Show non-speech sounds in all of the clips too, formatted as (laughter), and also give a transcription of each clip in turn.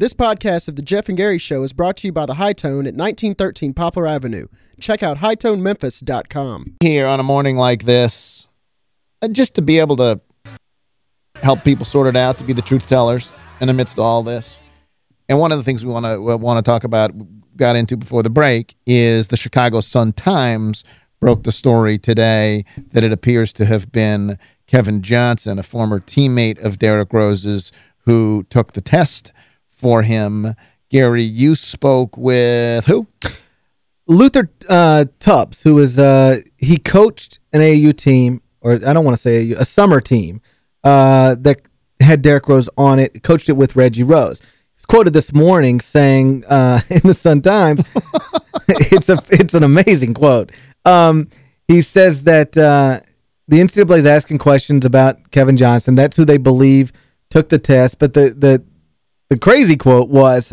This podcast of The Geoff and Gary Show is brought to you by The Hi-Tone at 1913 Poplar Avenue. Check out hitonememphis.com. Here on a morning like this, uh, just to be able to help people sort it out, to be the truth tellers in the midst of all this. And one of the things we want to want to talk about, got into before the break, is the Chicago Sun-Times broke the story today that it appears to have been Kevin Johnson, a former teammate of Derrick Rose's, who took the test for him. Gary, you spoke with who? Luther uh, Tubbs, who was uh, he coached an AAU team, or I don't want to say AAU, a summer team uh, that had Derrick Rose on it, coached it with Reggie Rose. He's quoted this morning saying uh, (laughs) in the Sun Times, (laughs) it's a it's an amazing quote. Um, he says that uh, the NCAA is asking questions about Kevin Johnson. That's who they believe took the test. But the the the crazy quote was,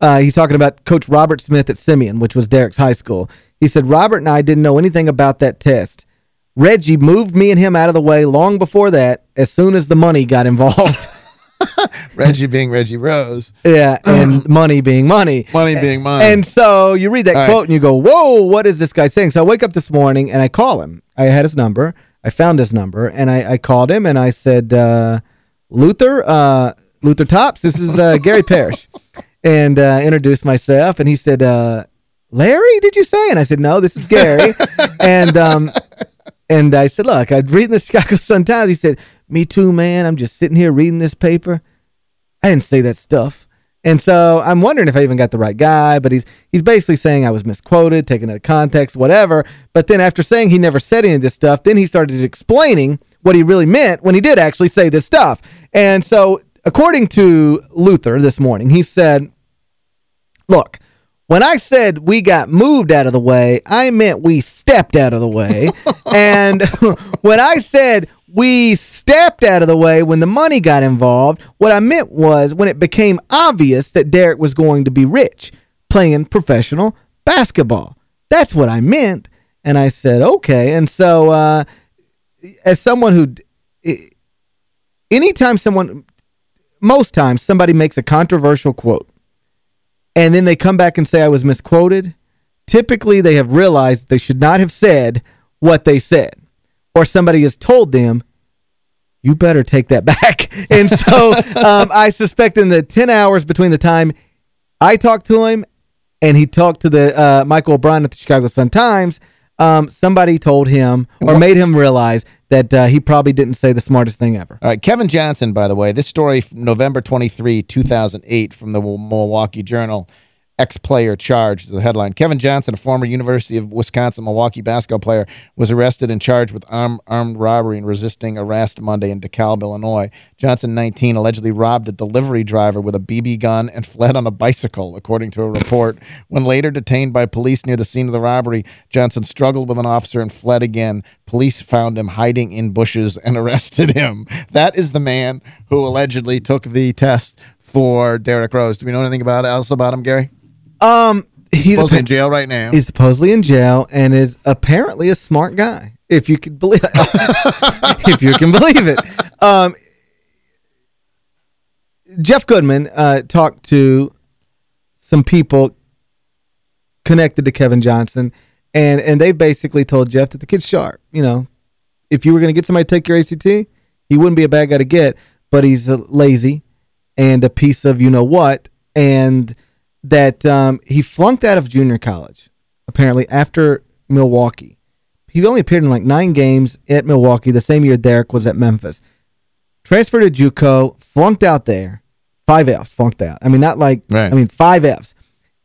uh, he's talking about Coach Robert Smith at Simeon, which was Derrick's high school. He said, Robert and I didn't know anything about that test. Reggie moved me and him out of the way long before that, as soon as the money got involved. (laughs) (laughs) Reggie being Reggie Rose. Yeah, and (clears throat) money being money. Money being money. And so you read that All quote right. and you go, whoa, what is this guy saying? So I wake up this morning and I call him. I had his number. I found his number and I, I called him and I said, uh, Luther, uh, Luther Tops, this is uh, (laughs) Gary Parrish. And uh, introduced myself and he said, uh, Larry, did you say? And I said, no, this is Gary. (laughs) and um, and I said, look, I'd reading the Chicago Sun-Times. He said, me too, man. I'm just sitting here reading this paper. I didn't say that stuff. And so I'm wondering if I even got the right guy, but he's he's basically saying I was misquoted, taken out of context, whatever. But then after saying he never said any of this stuff, then he started explaining what he really meant when he did actually say this stuff. And so according to Luther this morning, he said, look, when I said we got moved out of the way, I meant we stepped out of the way. (laughs) and (laughs) when I said we stepped out of the way when the money got involved, what I meant was when it became obvious that Derrick was going to be rich playing professional basketball. That's what I meant. And I said, okay. And so uh, as someone who... Anytime someone... Most times somebody makes a controversial quote and then they come back and say I was misquoted, typically they have realized they should not have said what they said. Or somebody has told them, you better take that (laughs) back. and so (laughs) um, I suspect in the 10 hours between the time I talked to him and he talked to the uh, Michael O'Brien at the Chicago Sun-Times, um, somebody told him or made him realize that uh, he probably didn't say the smartest thing ever. All right, Kevin Johnson, by the way, this story November 23, 2008 from the Milwaukee Journal. Ex-player charged is the headline. Kevin Johnson, a former University of Wisconsin-Milwaukee basketball player, was arrested and charged with arm, armed robbery and resisting arrest Monday in DeKalb, Illinois. Johnson, 19, allegedly robbed a delivery driver with a BB gun and fled on a bicycle, according to a report. When later detained by police near the scene of the robbery, Johnson struggled with an officer and fled again. Police found him hiding in bushes and (laughs) arrested him. That is the man who allegedly took the test for Derrick Rose. Do we know anything about else about him, Gary? Um, he's Supposedly in jail right now. He's supposedly in jail and is apparently a smart guy, if you can believe (laughs) if you can believe it. Um, Jeff Goodman uh, talked to some people connected to Kevin Johnson, and and they basically told Jeff that the kid's sharp. You know, if you were going to get somebody to take your ACT, he wouldn't be a bad guy to get, but he's uh, lazy and a piece of you-know-what, and that um, he flunked out of junior college, apparently, after Milwaukee. He only appeared in like nine games at Milwaukee the same year Derrick was at Memphis. Transferred to JUCO, flunked out there. Five Fs, flunked out. I mean, not like, Right. I mean, five Fs.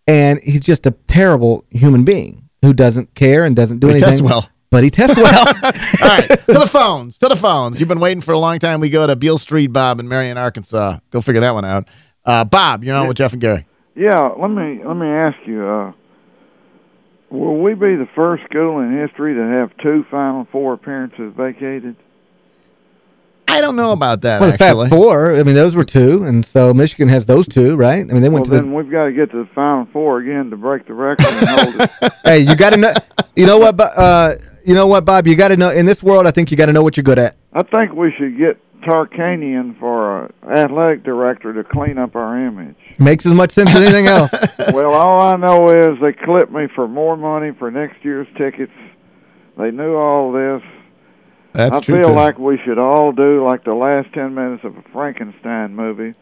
And he's just a terrible human being who doesn't care and doesn't do He anything. tests well. But he tests well. (laughs) All right, (laughs) to the phones, to the phones. You've been waiting for a long time. We go to Beale Street, Bob, in Marion, Arkansas. Go figure that one out. Uh, Bob, you're on with Geoff and Gary. Yeah, let me let me ask you. Uh, will we be the first school in history to have two Final Four appearances vacated? I don't know about that, Well, the. Fab Four, I mean, those were two, and so Michigan has those two, right? I mean, they Well, went to the... then we've got to get to the Final Four again to break the record and hold it. (laughs) hey, you got to know... You know what, uh, you know what, Bob? You got to know... In this world, I think you got to know what you're good at. I think we should get Tarkanian for a athletic director to clean up our image. Makes as much sense as anything else. (laughs) (laughs) well, all I know is they clipped me for more money for next year's tickets. They knew all this. That's I true, feel too. like we should all do like the last ten minutes of a Frankenstein movie.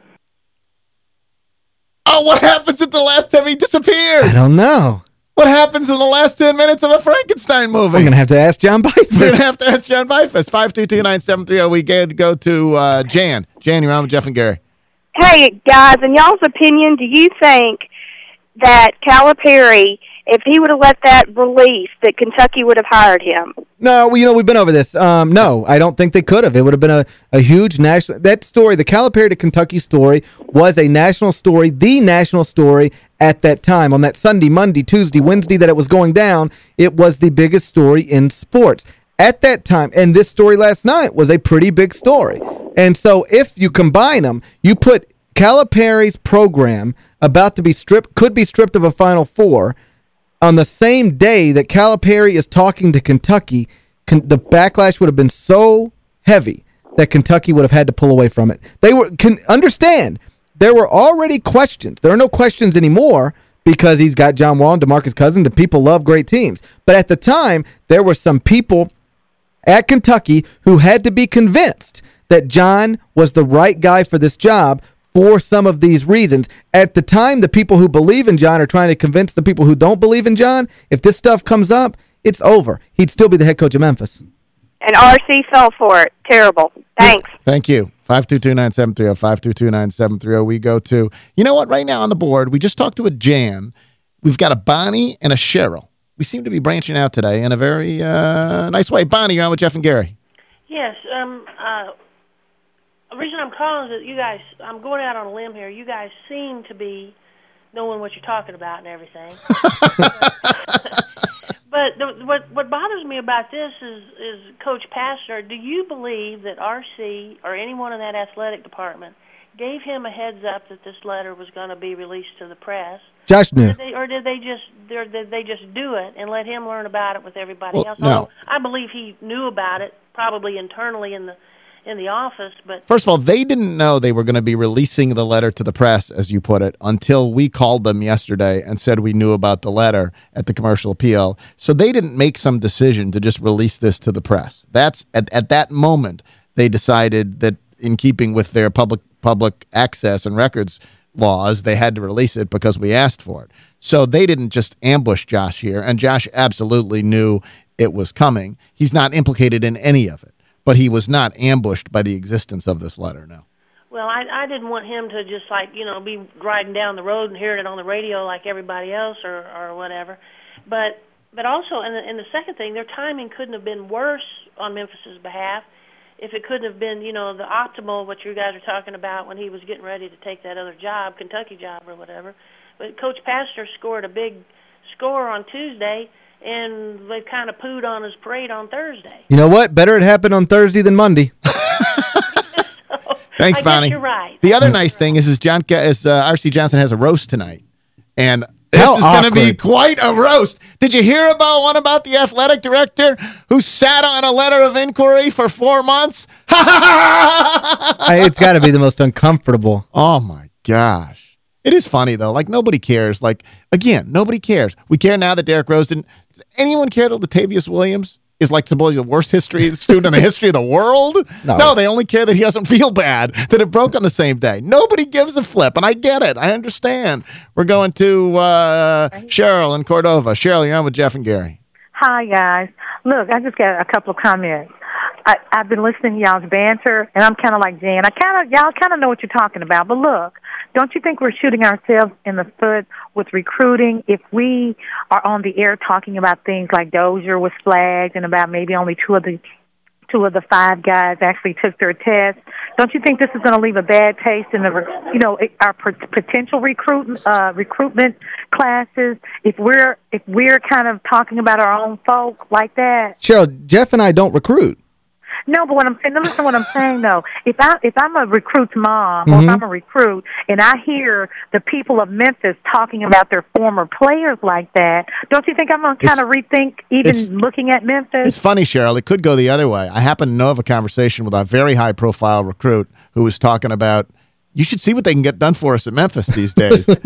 Oh, what happens at the last time he disappears? I don't know. What happens in the last 10 minutes of a Frankenstein movie? I'm going to have to ask John Bifus. We're going to have to ask John Bifus. 522-9730. We get go to uh, Jan. Jan, you're on with Geoff and Gary. Hey guys, in y'all's opinion, do you think that Calipari, if he would have let that release, that Kentucky would have hired him? No, well, you know, we've been over this. Um, no, I don't think they could have. It would have been a, a huge national... That story, the Calipari to Kentucky story, was a national story, the national story at that time. On that Sunday, Monday, Tuesday, Wednesday that it was going down, it was the biggest story in sports. At that time, and this story last night was a pretty big story. And so if you combine them, you put Calipari's program about to be stripped, could be stripped of a Final Four, on the same day that Calipari is talking to Kentucky, the backlash would have been so heavy that Kentucky would have had to pull away from it. They were can understand there were already questions. There are no questions anymore because he's got John Wall and DeMarcus Cousins and people love great teams. But at the time, there were some people at Kentucky who had to be convinced that John was the right guy for this job for some of these reasons. At the time, the people who believe in John are trying to convince the people who don't believe in John. If this stuff comes up, it's over. He'd still be the head coach of Memphis. And RC fell for it. Terrible. Thanks. Thank you. 522-9730, 522-9730. We go to, you know what, right now on the board, we just talked to a Jan. We've got a Bonnie and a Cheryl. We seem to be branching out today in a very uh, nice way. Bonnie, you're on with Geoff and Gary. Yes. Um. Uh. The reason I'm calling is that you guys. I'm going out on a limb here. You guys seem to be knowing what you're talking about and everything. (laughs) but the, what what bothers me about this is is Coach Pastner. Do you believe that RC or anyone in that athletic department gave him a heads up that this letter was going to be released to the press? Josh knew. Did they, or did they just or did they just do it and let him learn about it with everybody Well, else? no. Although I believe he knew about it probably internally in the in the office, but First of all, they didn't know they were going to be releasing the letter to the press, as you put it, until we called them yesterday and said we knew about the letter at the commercial appeal. So they didn't make some decision to just release this to the press. That's at, at that moment they decided that in keeping with their public public access and records laws, they had to release it because we asked for it. So they didn't just ambush Josh here, and Josh absolutely knew it was coming. He's not implicated in any of it, but he was not ambushed by the existence of this letter, no. well, I I didn't want him to just like you know be riding down the road and hearing it on the radio like everybody else or or whatever, but but also and the, and the second thing, their timing couldn't have been worse on Memphis's behalf if it couldn't have been you know the optimal what you guys are talking about when he was getting ready to take that other job, Kentucky job or whatever. But Coach Pastner scored a big score on Tuesday, and they kind of pooed on his parade on Thursday. You know what? Better it happened on Thursday than Monday. (laughs) Thanks, I guess Bonnie. you're right. The other nice thing is, is John is uh, R.C. Johnson has a roast tonight, and this How is going to be quite a roast. Did you hear about one about the athletic director who sat on a letter of inquiry for four months? (laughs) It's got to be the most uncomfortable. Oh my gosh. It is funny though. Like nobody cares. Like again, nobody cares. We care now that Derrick Rose didn't. Does anyone care that Latavious Williams is like supposedly the worst history (laughs) student in the history of the world? No. No, they only care that he doesn't feel bad that it broke on the same day. Nobody gives a flip, and I get it. I understand. We're going to uh, Cheryl in Cordova. Cheryl, you're on with Geoff and Gary. Hi, guys. Look, I just got a couple of comments. I, I've been listening to y'all's banter, and I'm kind of like Jan. I kind of, y'all kind of know what you're talking about. But look, don't you think we're shooting ourselves in the foot with recruiting if we are on the air talking about things like Dozier was flagged and about maybe only two of the two of the five guys actually took their test. Don't you think this is going to leave a bad taste in the, you know, our potential recruit uh, recruitment classes if we're if we're kind of talking about our own folk like that? Cheryl, Geoff and I don't recruit. No, but what I'm saying, listen to what I'm saying though. If I if I'm a recruit's mom or if Mhm. I'm a recruit and I hear the people of Memphis talking about their former players like that, don't you think I'm gonna kind of rethink even looking at Memphis? It's funny, Cheryl. It could go the other way. I happen to know of a conversation with a very high profile recruit who was talking about you should see what they can get done for us at Memphis these days. (laughs) and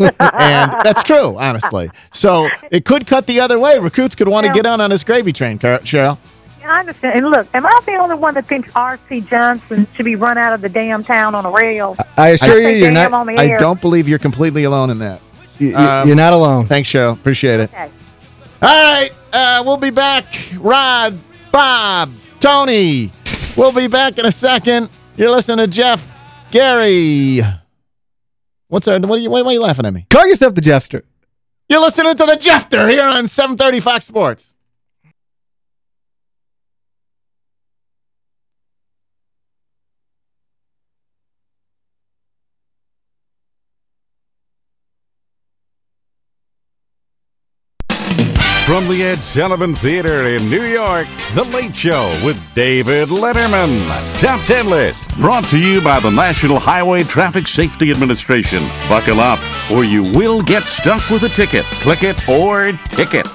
that's true, honestly. So it could cut the other way. Recruits could want to get on on this gravy train, Cheryl. I understand. And look, am I the only one that thinks R.C. Johnson should be run out of the damn town on a rail? I assure you, you're not. on the I don't believe you're completely alone in that. You, you- Um, you're not alone. Thanks, Cheryl. Appreciate it. Okay. All right, uh, we'll be back. Rod, Bob, Tony. We'll be back in a second. You're listening to Geoff, Gary. What's our, what are you, why, why are you laughing at me? Call yourself the Jeffster. You're listening to the Jeffter here on 730 Fox Sports. From the Ed Sullivan Theater in New York, The Late Show with David Letterman. Top 10 list brought to you by the National Highway Traffic Safety Administration. Buckle up or you will get stuck with a ticket. Click it or ticket.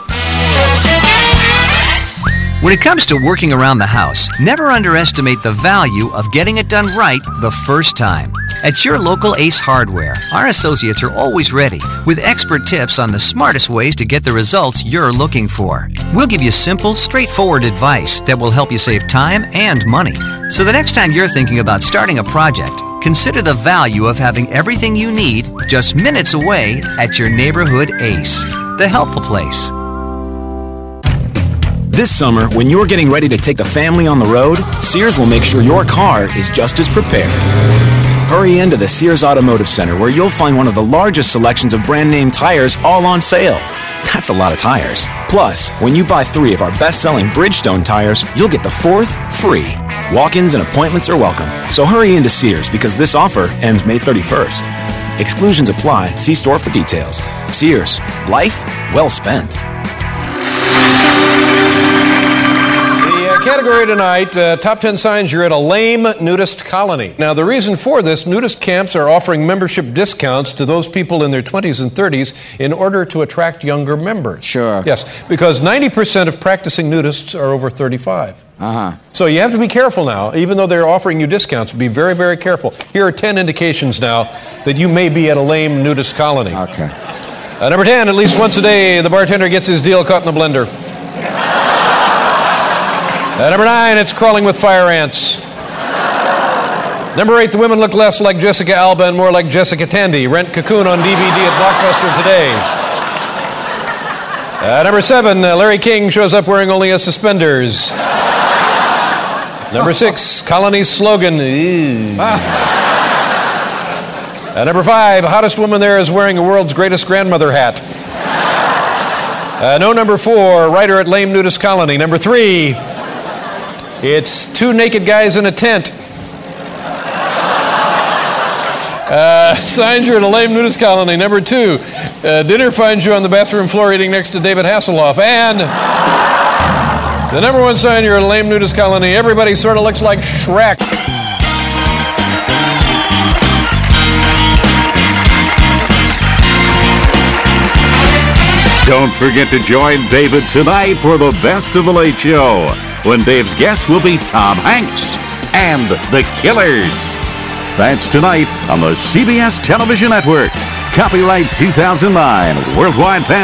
When it comes to working around the house, never underestimate the value of getting it done right the first time. At your local Ace Hardware, our associates are always ready with expert tips on the smartest ways to get the results you're looking for. We'll give you simple, straightforward advice that will help you save time and money. So the next time you're thinking about starting a project, consider the value of having everything you need just minutes away at your neighborhood Ace, the helpful place. This summer, when you're getting ready to take the family on the road, Sears will make sure your car is just as prepared. Hurry into the Sears Automotive Center where you'll find one of the largest selections of brand name tires all on sale. That's a lot of tires. Plus, when you buy three of our best selling Bridgestone tires, you'll get the fourth free. Walk ins and appointments are welcome. So hurry into Sears because this offer ends May 31st. Exclusions apply. See store for details. Sears, life well spent. Category tonight, uh, top 10 signs you're at a lame nudist colony. Now, the reason for this, nudist camps are offering membership discounts to those people in their 20s and 30s in order to attract younger members. Sure. Yes, because 90% of practicing nudists are over 35. Uh huh. So you have to be careful now, even though they're offering you discounts. Be very, very careful. Here are 10 indications now that you may be at a lame nudist colony. Okay. Uh, number 10, at least once a day, the bartender gets his deal caught in the blender. Number 9, it's crawling with fire ants. Number 8, the women look less like Jessica Alba and more like Jessica Tandy. Rent Cocoon on DVD at Blockbuster today. Uh, number 7, uh, Larry King shows up wearing only his suspenders. Number 6, Colony's slogan. Uh, number five, hottest woman there is wearing a world's greatest grandmother hat. Uh, no, number four, writer at Lame Nudist Colony. Number three, it's two naked guys in a tent. Uh, signs you're at a lame nudist colony. Number two, uh, dinner finds you on the bathroom floor eating next to David Hasselhoff. And the number one sign you're at a lame nudist colony, everybody sort of looks like Shrek. Don't forget to join David tonight for the best of the late show when Dave's guest will be Tom Hanks and the Killers. That's tonight on the CBS Television Network. Copyright 2009 Worldwide Fan.